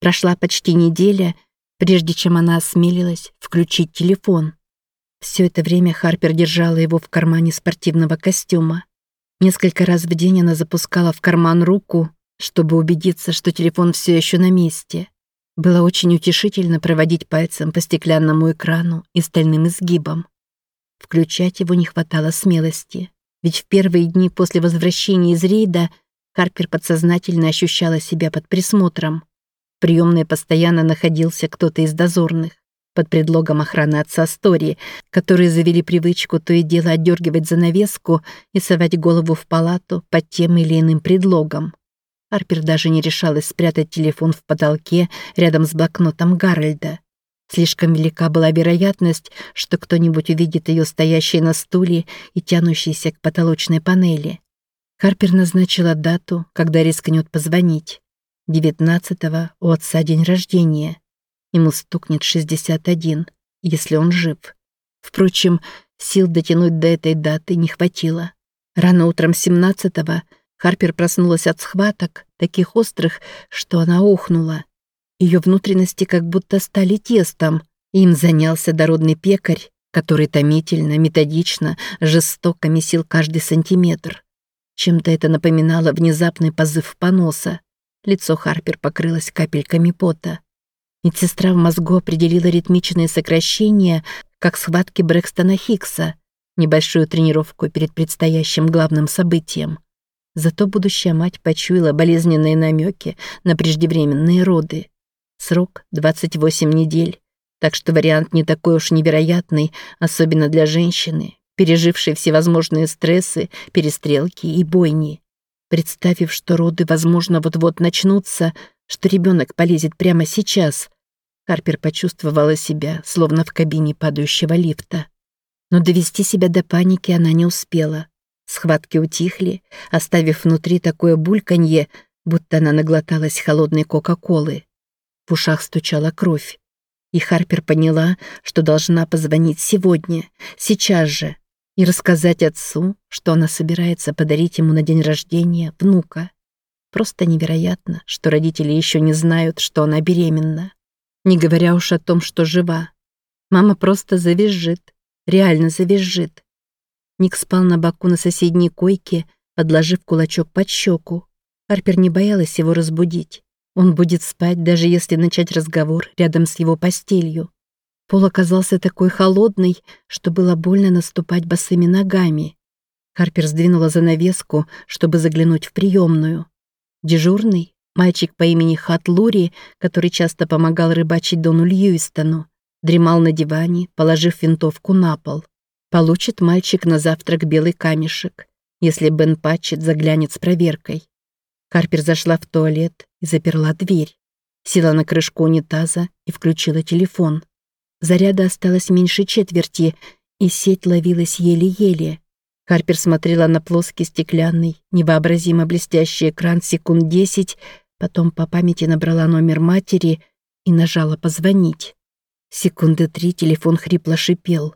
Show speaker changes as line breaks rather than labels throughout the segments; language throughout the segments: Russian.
Прошла почти неделя, прежде чем она осмелилась включить телефон. Все это время Харпер держала его в кармане спортивного костюма. Несколько раз в день она запускала в карман руку, чтобы убедиться, что телефон все еще на месте. Было очень утешительно проводить пальцем по стеклянному экрану и стальным изгибам. Включать его не хватало смелости, ведь в первые дни после возвращения из рейда Харпер подсознательно ощущала себя под присмотром. В приемной постоянно находился кто-то из дозорных под предлогом охраны отца Стори, которые завели привычку то и дело отдергивать занавеску и совать голову в палату под тем или иным предлогом. Арпер даже не решалась спрятать телефон в потолке рядом с блокнотом Гарольда. Слишком велика была вероятность, что кто-нибудь увидит ее стоящей на стуле и тянущейся к потолочной панели. Харпер назначила дату, когда рискнет позвонить. 19-го у отца день рождения. Ему стукнет 61, если он жив. Впрочем, сил дотянуть до этой даты не хватило. Рано утром 17-го Харпер проснулась от схваток, таких острых, что она ухнула. Ее внутренности как будто стали тестом. Им занялся дородный пекарь, который томительно, методично, жестоко месил каждый сантиметр. Чем-то это напоминало внезапный позыв поноса. Лицо Харпер покрылось капельками пота. Медсестра в мозгу определила ритмичные сокращения, как схватки Брэкстона Хиггса, небольшую тренировку перед предстоящим главным событием. Зато будущая мать почуяла болезненные намеки на преждевременные роды. Срок — 28 недель, так что вариант не такой уж невероятный, особенно для женщины, пережившей всевозможные стрессы, перестрелки и бойни. Представив, что роды, возможно, вот-вот начнутся, что ребенок полезет прямо сейчас. Харпер почувствовала себя, словно в кабине падающего лифта. Но довести себя до паники она не успела. Схватки утихли, оставив внутри такое бульканье, будто она наглоталась холодной Кока-Колы. В ушах стучала кровь. И Харпер поняла, что должна позвонить сегодня, сейчас же, и рассказать отцу, что она собирается подарить ему на день рождения внука. Просто невероятно, что родители еще не знают, что она беременна. Не говоря уж о том, что жива. Мама просто завизжит, реально завизжит. Ник спал на боку на соседней койке, подложив кулачок под щеку. Харпер не боялась его разбудить. Он будет спать, даже если начать разговор рядом с его постелью. Пол оказался такой холодный, что было больно наступать босыми ногами. Харпер сдвинула занавеску, чтобы заглянуть в приемную. Дежурный, мальчик по имени Хат Лури, который часто помогал рыбачить Дону Льюистону, дремал на диване, положив винтовку на пол. Получит мальчик на завтрак белый камешек, если Бен Патчет заглянет с проверкой. Карпер зашла в туалет и заперла дверь. Села на крышку унитаза и включила телефон. Заряда осталось меньше четверти, и сеть ловилась еле-еле. Харпер смотрела на плоский стеклянный, невообразимо блестящий экран секунд десять, потом по памяти набрала номер матери и нажала «позвонить». Секунды три телефон хрипло шипел.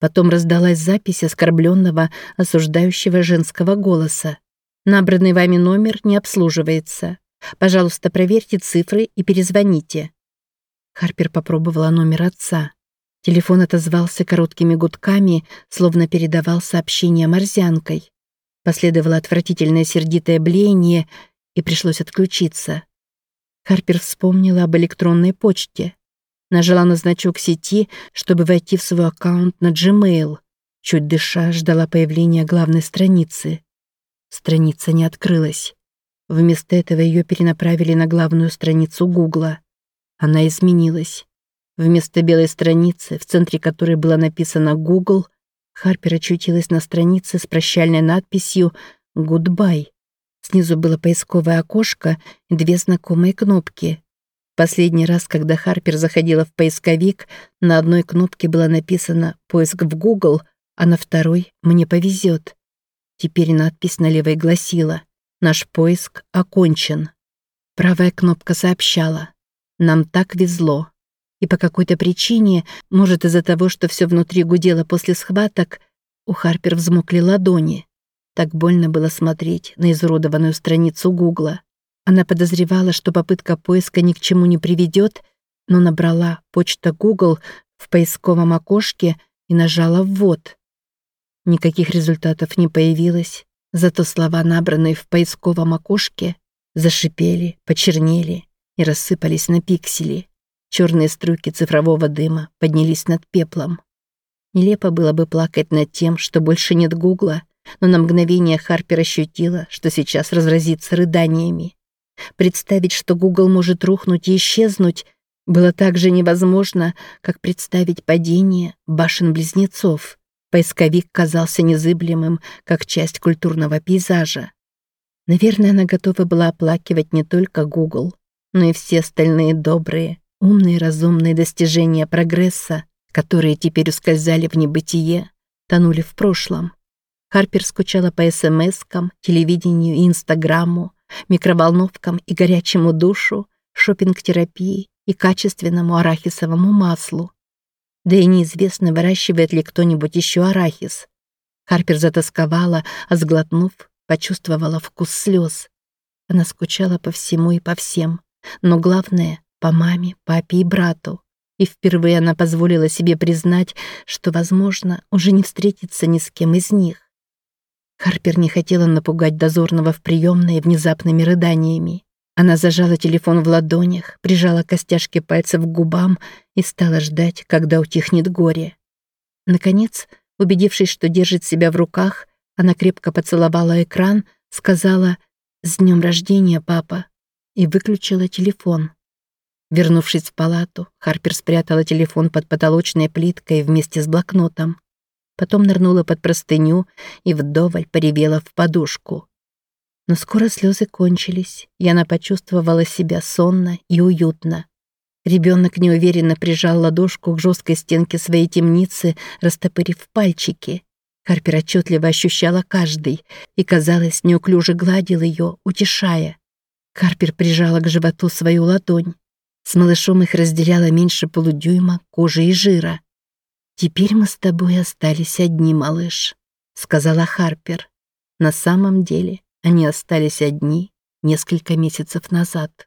Потом раздалась запись оскорбленного, осуждающего женского голоса. «Набранный вами номер не обслуживается. Пожалуйста, проверьте цифры и перезвоните». Харпер попробовала номер отца. Телефон отозвался короткими гудками, словно передавал сообщение морзянкой. Последовало отвратительное сердитое блеяние, и пришлось отключиться. Харпер вспомнила об электронной почте. Нажала на значок сети, чтобы войти в свой аккаунт на Gmail. Чуть дыша, ждала появления главной страницы. Страница не открылась. Вместо этого ее перенаправили на главную страницу Гугла. Она изменилась. Вместо белой страницы, в центре которой было написано «Google», Харпер очутилась на странице с прощальной надписью «Goodbye». Снизу было поисковое окошко и две знакомые кнопки. Последний раз, когда Харпер заходила в поисковик, на одной кнопке было написано «Поиск в Google», а на второй «Мне повезет». Теперь надпись на левой гласила «Наш поиск окончен». Правая кнопка сообщала «Нам так везло». И по какой-то причине, может из-за того, что все внутри гудело после схваток, у Харпер взмокли ладони. Так больно было смотреть на изуродованную страницу Гугла. Она подозревала, что попытка поиска ни к чему не приведет, но набрала почта Google в поисковом окошке и нажала «ввод». Никаких результатов не появилось, зато слова, набранные в поисковом окошке, зашипели, почернели и рассыпались на пиксели. Черные струйки цифрового дыма поднялись над пеплом. Нелепо было бы плакать над тем, что больше нет Гугла, но на мгновение Харпер ощутила, что сейчас разразится рыданиями. Представить, что Гугл может рухнуть и исчезнуть, было так же невозможно, как представить падение башен-близнецов. Поисковик казался незыблемым, как часть культурного пейзажа. Наверное, она готова была оплакивать не только Google, но и все остальные добрые, умные, разумные достижения прогресса, которые теперь ускользали в небытие, тонули в прошлом. Харпер скучала по СМСкам, телевидению и Инстаграму, микроволновкам и горячему душу, шопинг-терапии и качественному арахисовому маслу. Да и неизвестно, выращивает ли кто-нибудь еще арахис. Харпер затасковала, а сглотнув, почувствовала вкус слез. Она скучала по всему и по всем, но главное — по маме, папе и брату. И впервые она позволила себе признать, что, возможно, уже не встретится ни с кем из них. Харпер не хотела напугать дозорного в приемной внезапными рыданиями. Она зажала телефон в ладонях, прижала костяшки пальцев к губам и стала ждать, когда утихнет горе. Наконец, убедившись, что держит себя в руках, она крепко поцеловала экран, сказала «С днем рождения, папа!» И выключила телефон. Вернувшись в палату, Харпер спрятала телефон под потолочной плиткой вместе с блокнотом. Потом нырнула под простыню и вдоволь поревела в подушку. Но скоро слезы кончились, и она почувствовала себя сонно и уютно. Ребенок неуверенно прижал ладошку к жесткой стенке своей темницы, растопырив пальчики. Харпер отчетливо ощущала каждый и, казалось, неуклюже гладил ее, утешая. Карпер прижала к животу свою ладонь. С малышом их разделяло меньше полудюйма кожи и жира. «Теперь мы с тобой остались одни, малыш», — сказала Харпер. На самом деле они остались одни несколько месяцев назад.